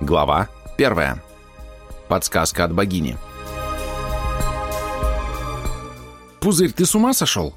Глава 1. Подсказка от богини. «Пузырь, ты с ума сошел?»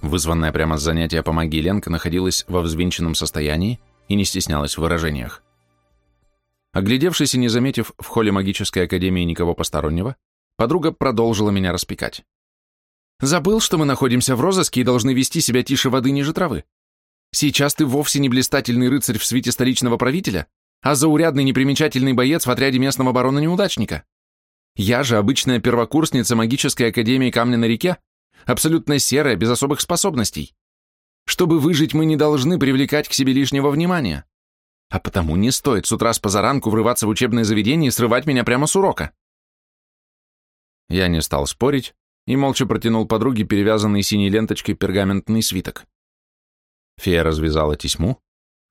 Вызванная прямо с занятия по магии Ленка находилась во взвинченном состоянии и не стеснялась в выражениях. Оглядевшись и не заметив в холле магической академии никого постороннего, подруга продолжила меня распекать. «Забыл, что мы находимся в розыске и должны вести себя тише воды ниже травы? Сейчас ты вовсе не блистательный рыцарь в свите столичного правителя, а заурядный непримечательный боец в отряде местного барона-неудачника. Я же обычная первокурсница магической академии Камня на реке, абсолютно серая, без особых способностей. Чтобы выжить, мы не должны привлекать к себе лишнего внимания. А потому не стоит с утра с позаранку врываться в учебное заведение и срывать меня прямо с урока. Я не стал спорить и молча протянул подруге перевязанный синей ленточкой пергаментный свиток. Фея развязала тесьму,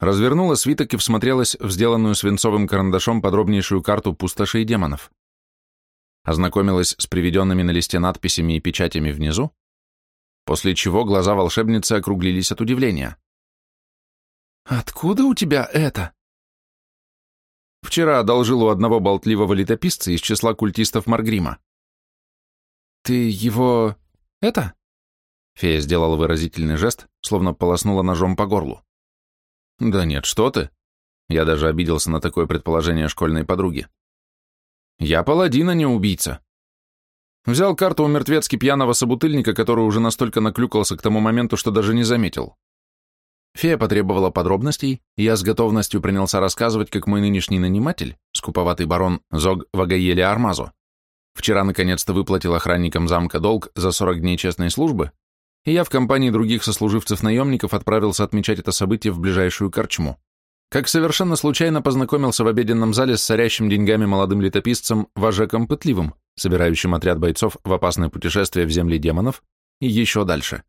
развернула свиток и всмотрелась в сделанную свинцовым карандашом подробнейшую карту пустошей демонов. Ознакомилась с приведенными на листе надписями и печатями внизу, после чего глаза волшебницы округлились от удивления. «Откуда у тебя это?» Вчера одолжил у одного болтливого летописца из числа культистов Маргрима. «Ты его... это?» Фея сделала выразительный жест, словно полоснула ножом по горлу. Да нет, что ты. Я даже обиделся на такое предположение школьной подруги. Я паладин, а не убийца. Взял карту у мертвецки пьяного собутыльника, который уже настолько наклюкался к тому моменту, что даже не заметил. Фея потребовала подробностей, и я с готовностью принялся рассказывать, как мой нынешний наниматель, скуповатый барон Зог Вагаели Армазо, вчера наконец-то выплатил охранникам замка долг за 40 дней честной службы, и я в компании других сослуживцев-наемников отправился отмечать это событие в ближайшую корчму. Как совершенно случайно познакомился в обеденном зале с царящим деньгами молодым летописцем Важеком Пытливым, собирающим отряд бойцов в опасное путешествие в земли демонов и еще дальше.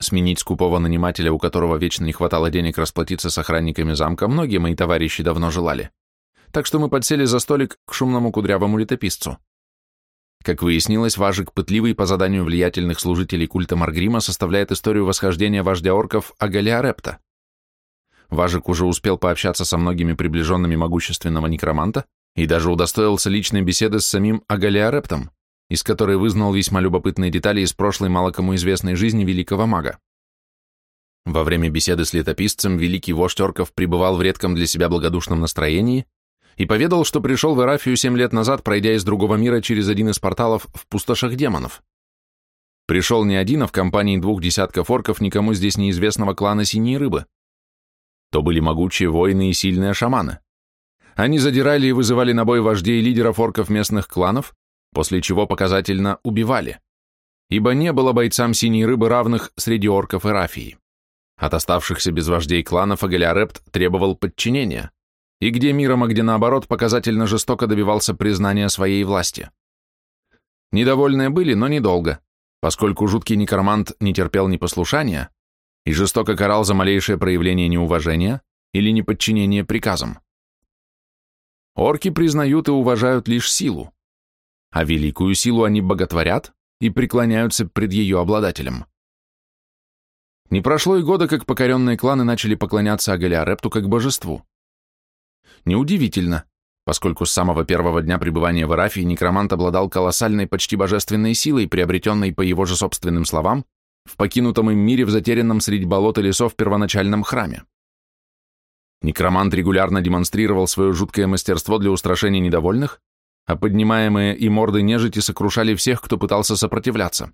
Сменить скупого нанимателя, у которого вечно не хватало денег расплатиться с охранниками замка, многие мои товарищи давно желали. Так что мы подсели за столик к шумному кудрявому летописцу. Как выяснилось, Важик Пытливый по заданию влиятельных служителей культа Маргрима составляет историю восхождения вождя орков Агалиарепта. Важик уже успел пообщаться со многими приближенными могущественного некроманта и даже удостоился личной беседы с самим Агалиарептом, из которой вызнал весьма любопытные детали из прошлой мало кому известной жизни великого мага. Во время беседы с летописцем великий вождь орков пребывал в редком для себя благодушном настроении и поведал, что пришел в Эрафию семь лет назад, пройдя из другого мира через один из порталов в пустошах демонов. Пришел не один, а в компании двух десятков орков никому здесь неизвестного клана Синей Рыбы. То были могучие воины и сильные шаманы. Они задирали и вызывали на бой вождей и лидеров орков местных кланов, после чего показательно убивали. Ибо не было бойцам Синей Рыбы равных среди орков Эрафии. От оставшихся без вождей кланов Агалиарепт требовал подчинения и где миром, а где наоборот показательно жестоко добивался признания своей власти. Недовольные были, но недолго, поскольку жуткий некромант не терпел непослушания и жестоко карал за малейшее проявление неуважения или неподчинение приказам. Орки признают и уважают лишь силу, а великую силу они боготворят и преклоняются пред ее обладателем. Не прошло и года, как покоренные кланы начали поклоняться Агалиарепту как божеству. Неудивительно, поскольку с самого первого дня пребывания в Арафии некромант обладал колоссальной, почти божественной силой, приобретенной, по его же собственным словам, в покинутом им мире в затерянном среди болот и лесов первоначальном храме. Некромант регулярно демонстрировал свое жуткое мастерство для устрашения недовольных, а поднимаемые и морды нежити сокрушали всех, кто пытался сопротивляться.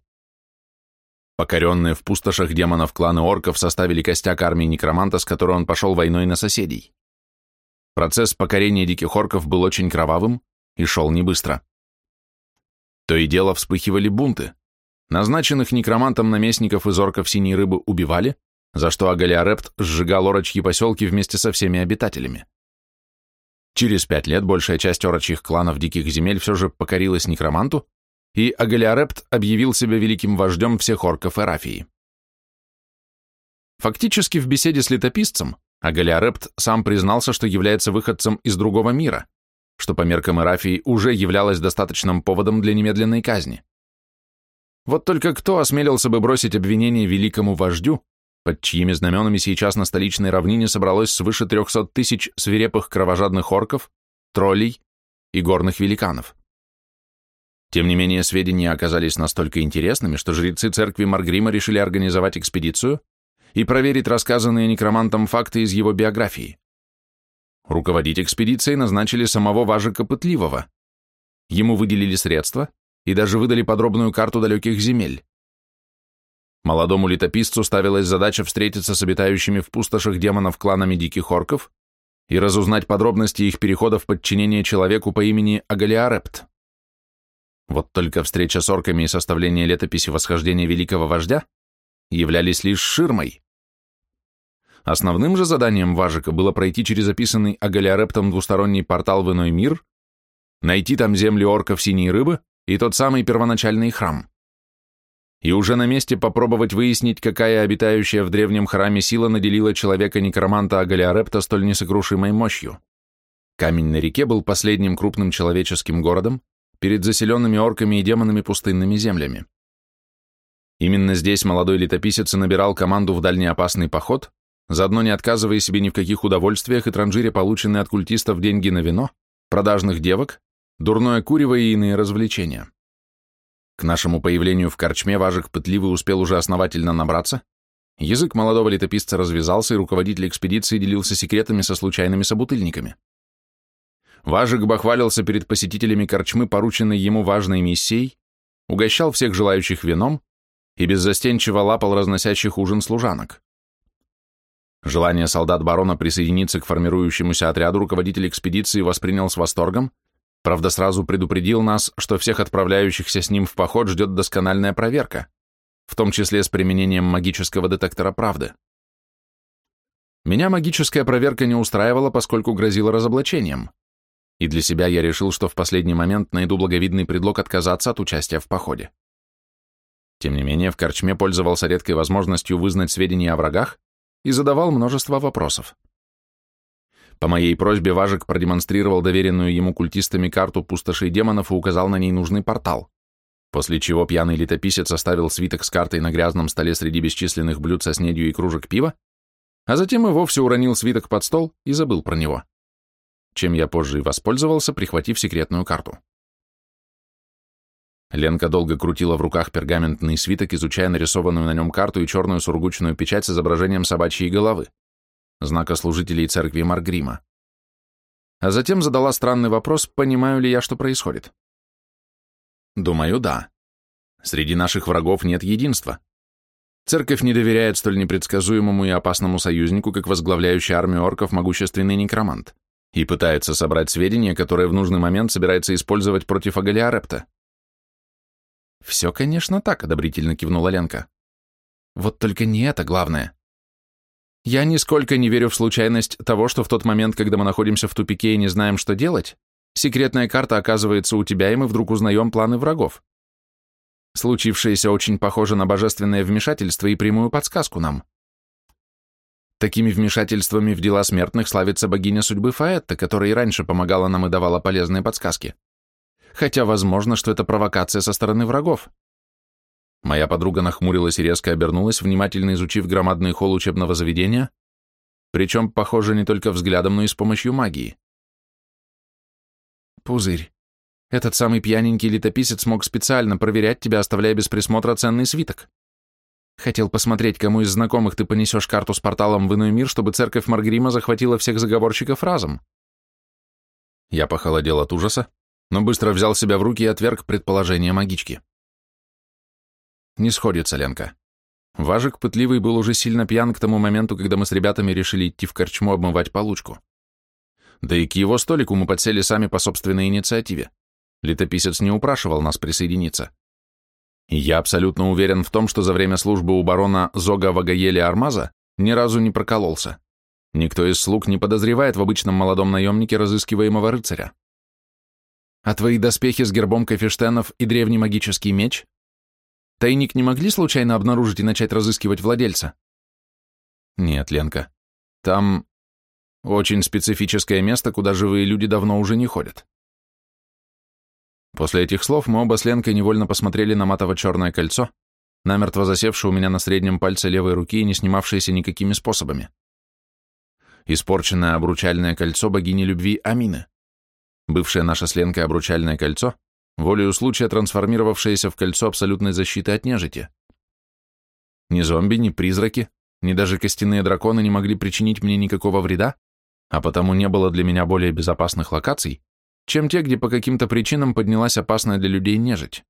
Покоренные в пустошах демонов кланы орков составили костяк армии некроманта, с которой он пошел войной на соседей. Процесс покорения диких орков был очень кровавым и шел не быстро. То и дело вспыхивали бунты. Назначенных некромантом наместников из орков синей рыбы убивали, за что Агалиарепт сжигал орочьи поселки вместе со всеми обитателями. Через пять лет большая часть орочьих кланов диких земель все же покорилась некроманту, и Агалиарепт объявил себя великим вождем всех орков Эрафии. Фактически в беседе с летописцем а Галиарепт сам признался, что является выходцем из другого мира, что по меркам Эрафии уже являлось достаточным поводом для немедленной казни. Вот только кто осмелился бы бросить обвинение великому вождю, под чьими знаменами сейчас на столичной равнине собралось свыше 300 тысяч свирепых кровожадных орков, троллей и горных великанов. Тем не менее, сведения оказались настолько интересными, что жрецы церкви Маргрима решили организовать экспедицию и проверить рассказанные некромантом факты из его биографии. Руководить экспедицией назначили самого Важика Пытливого. Ему выделили средства и даже выдали подробную карту далеких земель. Молодому летописцу ставилась задача встретиться с обитающими в пустошах демонов кланами диких орков и разузнать подробности их перехода в подчинение человеку по имени Агалиарепт. Вот только встреча с орками и составление летописи восхождения великого вождя являлись лишь ширмой. Основным же заданием Важика было пройти через описанный Агалиарептом двусторонний портал в иной мир, найти там земли орков синей рыбы и тот самый первоначальный храм и уже на месте попробовать выяснить, какая обитающая в древнем храме сила наделила человека-некроманта Агалиарепта столь несокрушимой мощью. Камень на реке был последним крупным человеческим городом перед заселенными орками и демонами пустынными землями. Именно здесь молодой летописец набирал команду в дальний опасный поход, заодно не отказывая себе ни в каких удовольствиях и транжире полученные от культистов деньги на вино, продажных девок, дурное курево и иные развлечения. К нашему появлению в корчме Важик пытливый успел уже основательно набраться. Язык молодого летописца развязался, и руководитель экспедиции делился секретами со случайными собутыльниками. Важик бахвалился перед посетителями корчмы, порученной ему важной миссией, угощал всех желающих вином и беззастенчиво лапал разносящих ужин служанок. Желание солдат барона присоединиться к формирующемуся отряду руководитель экспедиции воспринял с восторгом Правда, сразу предупредил нас, что всех отправляющихся с ним в поход ждет доскональная проверка, в том числе с применением магического детектора правды. Меня магическая проверка не устраивала, поскольку грозила разоблачением, и для себя я решил, что в последний момент найду благовидный предлог отказаться от участия в походе. Тем не менее, в Корчме пользовался редкой возможностью вызнать сведения о врагах и задавал множество вопросов. По моей просьбе Важик продемонстрировал доверенную ему культистами карту пустошей демонов и указал на ней нужный портал, после чего пьяный летописец оставил свиток с картой на грязном столе среди бесчисленных блюд со снедью и кружек пива, а затем и вовсе уронил свиток под стол и забыл про него, чем я позже и воспользовался, прихватив секретную карту. Ленка долго крутила в руках пергаментный свиток, изучая нарисованную на нем карту и черную сургучную печать с изображением собачьей головы знака служителей церкви Маргрима. А затем задала странный вопрос, понимаю ли я, что происходит. Думаю, да. Среди наших врагов нет единства. Церковь не доверяет столь непредсказуемому и опасному союзнику, как возглавляющий армию орков могущественный некромант, и пытается собрать сведения, которые в нужный момент собирается использовать против Агалиарепта. «Все, конечно, так», — одобрительно кивнула Ленка. «Вот только не это главное. Я нисколько не верю в случайность того, что в тот момент, когда мы находимся в тупике и не знаем, что делать, секретная карта оказывается у тебя, и мы вдруг узнаем планы врагов. Случившееся очень похоже на божественное вмешательство и прямую подсказку нам. Такими вмешательствами в дела смертных славится богиня судьбы Фаэтта, которая и раньше помогала нам и давала полезные подсказки. Хотя возможно, что это провокация со стороны врагов. Моя подруга нахмурилась и резко обернулась, внимательно изучив громадный холл учебного заведения, причем, похоже, не только взглядом, но и с помощью магии. Пузырь. Этот самый пьяненький летописец мог специально проверять тебя, оставляя без присмотра ценный свиток. Хотел посмотреть, кому из знакомых ты понесешь карту с порталом в иной мир, чтобы церковь Маргрима захватила всех заговорщиков разом. Я похолодел от ужаса, но быстро взял себя в руки и отверг предположение магички. Не сходится, Ленка. Важик пытливый был уже сильно пьян к тому моменту, когда мы с ребятами решили идти в корчму обмывать получку. Да и к его столику мы подсели сами по собственной инициативе. Летописец не упрашивал нас присоединиться. И я абсолютно уверен в том, что за время службы у барона Зога Вагаеля Армаза ни разу не прокололся. Никто из слуг не подозревает в обычном молодом наемнике разыскиваемого рыцаря. А твои доспехи с гербом Кафештенов и древний магический меч Тайник не могли случайно обнаружить и начать разыскивать владельца? Нет, Ленка. Там очень специфическое место, куда живые люди давно уже не ходят. После этих слов мы оба с Ленкой невольно посмотрели на матово-черное кольцо, намертво засевшее у меня на среднем пальце левой руки и не снимавшееся никакими способами. Испорченное обручальное кольцо богини любви Амины. Бывшее наше с Ленкой обручальное кольцо, волею случая трансформировавшееся в кольцо абсолютной защиты от нежити. Ни зомби, ни призраки, ни даже костяные драконы не могли причинить мне никакого вреда, а потому не было для меня более безопасных локаций, чем те, где по каким-то причинам поднялась опасная для людей нежить.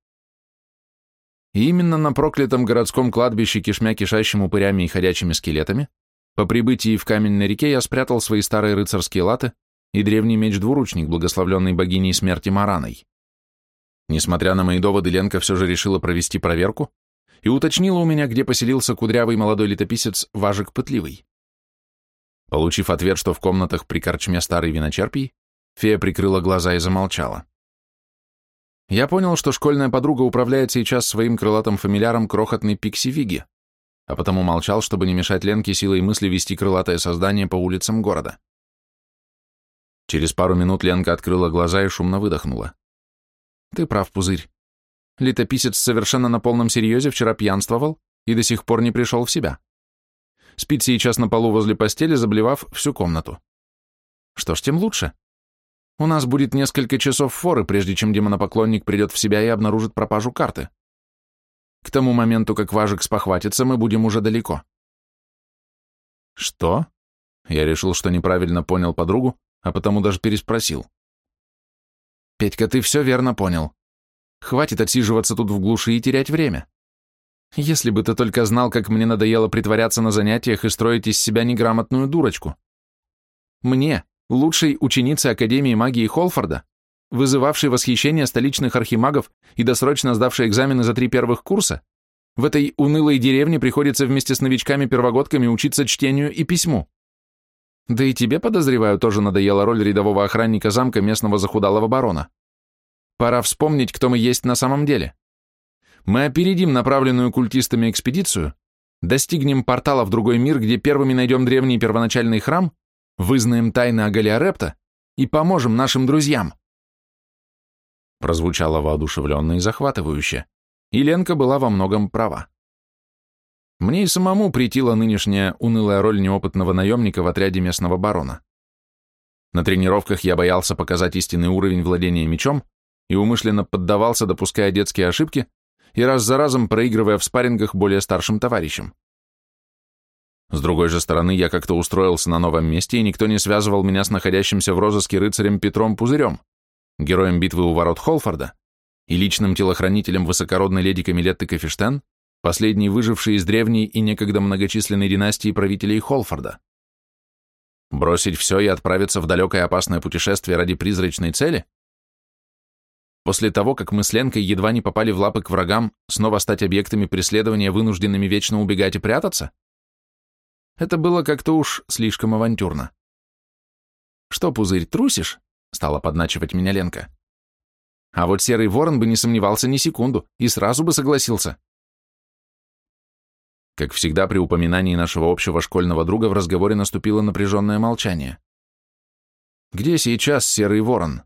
И именно на проклятом городском кладбище, кишмя кишащим упырями и ходячими скелетами, по прибытии в каменной реке я спрятал свои старые рыцарские латы и древний меч-двуручник, благословленный богиней смерти Мараной. Несмотря на мои доводы, Ленка все же решила провести проверку и уточнила у меня, где поселился кудрявый молодой летописец Важик Пытливый. Получив ответ, что в комнатах при корчме старый виночерпий, фея прикрыла глаза и замолчала. Я понял, что школьная подруга управляет сейчас своим крылатым фамильяром крохотный Пикси Виги, а потому молчал, чтобы не мешать Ленке силой мысли вести крылатое создание по улицам города. Через пару минут Ленка открыла глаза и шумно выдохнула. «Ты прав, Пузырь. Летописец совершенно на полном серьезе вчера пьянствовал и до сих пор не пришел в себя. Спит сейчас на полу возле постели, заблевав всю комнату. Что ж, тем лучше. У нас будет несколько часов форы, прежде чем демонопоклонник придет в себя и обнаружит пропажу карты. К тому моменту, как Важик спохватится, мы будем уже далеко. Что? Я решил, что неправильно понял подругу, а потому даже переспросил. Петька, ты все верно понял. Хватит отсиживаться тут в глуши и терять время. Если бы ты только знал, как мне надоело притворяться на занятиях и строить из себя неграмотную дурочку. Мне, лучшей ученицы Академии магии Холфорда, вызывавшей восхищение столичных архимагов и досрочно сдавшей экзамены за три первых курса, в этой унылой деревне приходится вместе с новичками-первогодками учиться чтению и письму. Да и тебе, подозреваю, тоже надоела роль рядового охранника замка местного захудалого барона. Пора вспомнить, кто мы есть на самом деле. Мы опередим направленную культистами экспедицию, достигнем портала в другой мир, где первыми найдем древний первоначальный храм Вызнаем тайны Агалиарепта и поможем нашим друзьям. Прозвучало воодушевленно и захватывающе, и Ленка была во многом права. Мне и самому притила нынешняя унылая роль неопытного наемника в отряде местного барона. На тренировках я боялся показать истинный уровень владения мечом и умышленно поддавался, допуская детские ошибки и раз за разом проигрывая в спаррингах более старшим товарищам. С другой же стороны, я как-то устроился на новом месте, и никто не связывал меня с находящимся в розыске рыцарем Петром Пузырем, героем битвы у ворот Холфорда и личным телохранителем высокородной леди Камилетты Кафештен, последней выжившей из древней и некогда многочисленной династии правителей Холфорда. Бросить все и отправиться в далекое опасное путешествие ради призрачной цели? После того, как мы с Ленкой едва не попали в лапы к врагам, снова стать объектами преследования, вынужденными вечно убегать и прятаться? Это было как-то уж слишком авантюрно. «Что, пузырь, трусишь?» — стала подначивать меня Ленка. А вот серый ворон бы не сомневался ни секунду и сразу бы согласился. Как всегда, при упоминании нашего общего школьного друга в разговоре наступило напряженное молчание. «Где сейчас серый ворон?»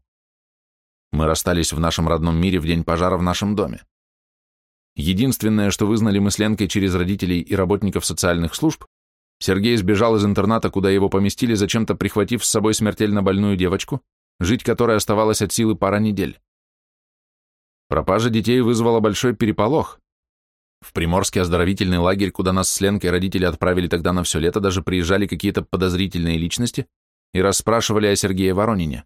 Мы расстались в нашем родном мире в день пожара в нашем доме. Единственное, что вызнали мы с Ленкой через родителей и работников социальных служб, Сергей сбежал из интерната, куда его поместили, зачем-то прихватив с собой смертельно больную девочку, жить которой оставалось от силы пара недель. Пропажа детей вызвала большой переполох. В Приморский оздоровительный лагерь, куда нас с Ленкой родители отправили тогда на все лето, даже приезжали какие-то подозрительные личности и расспрашивали о Сергее Воронине.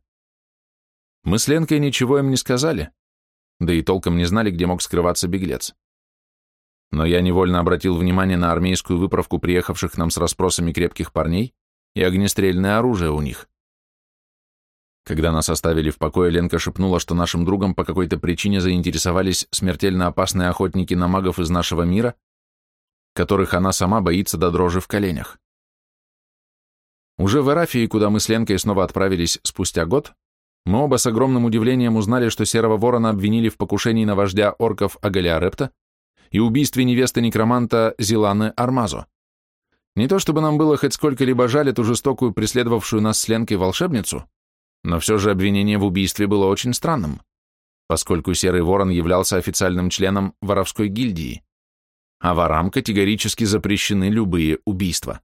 Мы с Ленкой ничего им не сказали, да и толком не знали, где мог скрываться беглец но я невольно обратил внимание на армейскую выправку приехавших нам с расспросами крепких парней и огнестрельное оружие у них. Когда нас оставили в покое, Ленка шепнула, что нашим другом по какой-то причине заинтересовались смертельно опасные охотники на магов из нашего мира, которых она сама боится до дрожи в коленях. Уже в Эрафии, куда мы с Ленкой снова отправились спустя год, мы оба с огромным удивлением узнали, что Серого Ворона обвинили в покушении на вождя орков Агалиарепта, и убийстве невесты некроманта Зиланы Армазо. Не то чтобы нам было хоть сколько-либо жаль эту жестокую преследовавшую нас с Ленкой волшебницу, но все же обвинение в убийстве было очень странным, поскольку Серый Ворон являлся официальным членом воровской гильдии. а ворам категорически запрещены любые убийства.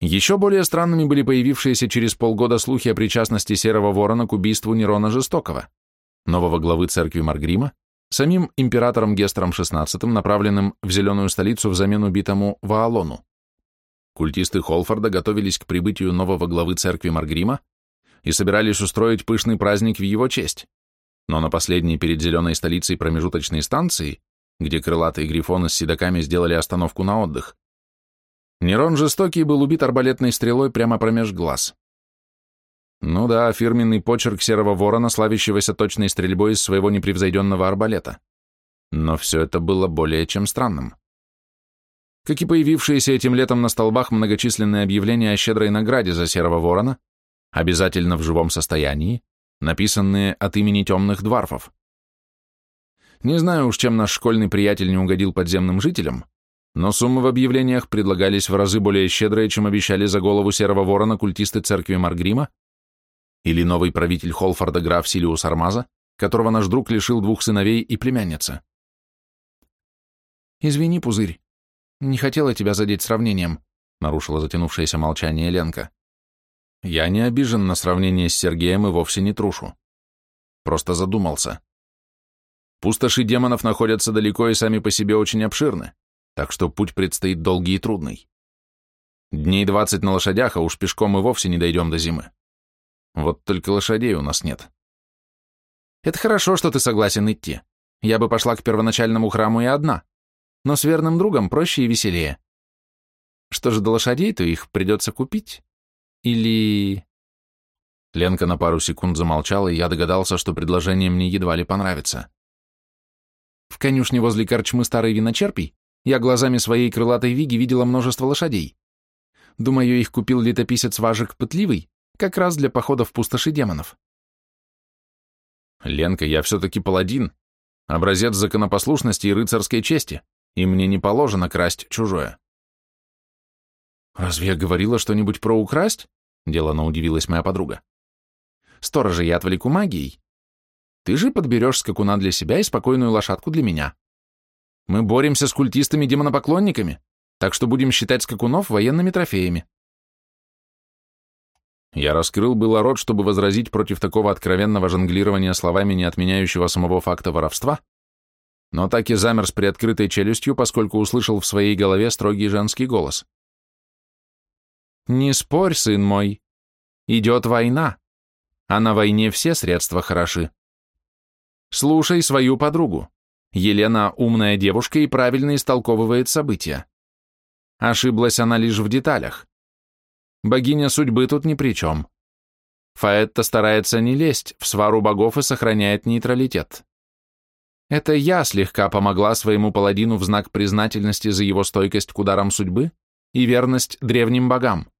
Еще более странными были появившиеся через полгода слухи о причастности Серого Ворона к убийству Нерона Жестокого, нового главы церкви Маргрима, самим императором Гестером XVI, направленным в Зеленую столицу взамен убитому Ваалону. Культисты Холфорда готовились к прибытию нового главы церкви Маргрима и собирались устроить пышный праздник в его честь. Но на последней перед Зеленой столицей промежуточной станции, где крылатые грифоны с седаками сделали остановку на отдых, Нерон Жестокий был убит арбалетной стрелой прямо промеж глаз. Ну да, фирменный почерк Серого Ворона, славящегося точной стрельбой из своего непревзойденного арбалета. Но все это было более чем странным. Как и появившиеся этим летом на столбах многочисленные объявления о щедрой награде за Серого Ворона, обязательно в живом состоянии, написанные от имени темных дварфов. Не знаю уж, чем наш школьный приятель не угодил подземным жителям, но суммы в объявлениях предлагались в разы более щедрые, чем обещали за голову серого ворона культисты церкви Маргрима или новый правитель Холфорда граф Силиус Армаза, которого наш друг лишил двух сыновей и племянницы. «Извини, Пузырь, не хотела тебя задеть сравнением», нарушила затянувшееся молчание Ленка. «Я не обижен на сравнение с Сергеем и вовсе не трушу. Просто задумался. Пустоши демонов находятся далеко и сами по себе очень обширны так что путь предстоит долгий и трудный. Дней двадцать на лошадях, а уж пешком и вовсе не дойдем до зимы. Вот только лошадей у нас нет. Это хорошо, что ты согласен идти. Я бы пошла к первоначальному храму и одна, но с верным другом проще и веселее. Что же до лошадей, то их придется купить? Или... Ленка на пару секунд замолчала, и я догадался, что предложение мне едва ли понравится. В конюшне возле корчмы старый виночерпий я глазами своей крылатой виги видела множество лошадей. Думаю, их купил летописец Важек Пытливый, как раз для похода в пустоши демонов. Ленка, я все-таки паладин, образец законопослушности и рыцарской чести, и мне не положено красть чужое. Разве я говорила что-нибудь про украсть? Делано удивилась моя подруга. Сторожа я отвлеку магией. Ты же подберешь скакуна для себя и спокойную лошадку для меня. Мы боремся с культистами-демонопоклонниками, так что будем считать скакунов военными трофеями. Я раскрыл было рот, чтобы возразить против такого откровенного жонглирования словами, не отменяющего самого факта воровства, но так и замер с приоткрытой челюстью, поскольку услышал в своей голове строгий женский голос. «Не спорь, сын мой. Идет война, а на войне все средства хороши. Слушай свою подругу. Елена умная девушка и правильно истолковывает события. Ошиблась она лишь в деталях. Богиня судьбы тут ни при чем. Фаэтта старается не лезть в свару богов и сохраняет нейтралитет. Это я слегка помогла своему паладину в знак признательности за его стойкость к ударам судьбы и верность древним богам.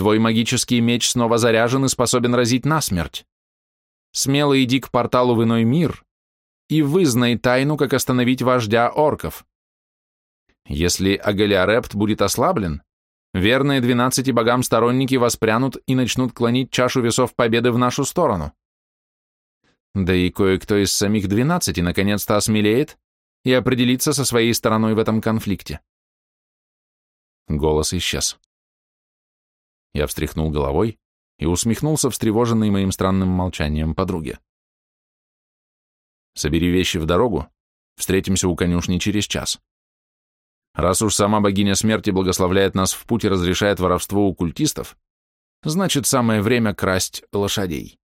Твой магический меч снова заряжен и способен разить насмерть. Смело иди к порталу в иной мир и вызнай тайну, как остановить вождя орков. Если Агалиарепт будет ослаблен, верные двенадцати богам сторонники воспрянут и начнут клонить чашу весов победы в нашу сторону. Да и кое-кто из самих двенадцати наконец-то осмелеет и определится со своей стороной в этом конфликте. Голос исчез. Я встряхнул головой и усмехнулся, встревоженный моим странным молчанием подруги. Собери вещи в дорогу, встретимся у конюшни через час. Раз уж сама богиня смерти благословляет нас в путь и разрешает воровство у культистов, значит, самое время красть лошадей.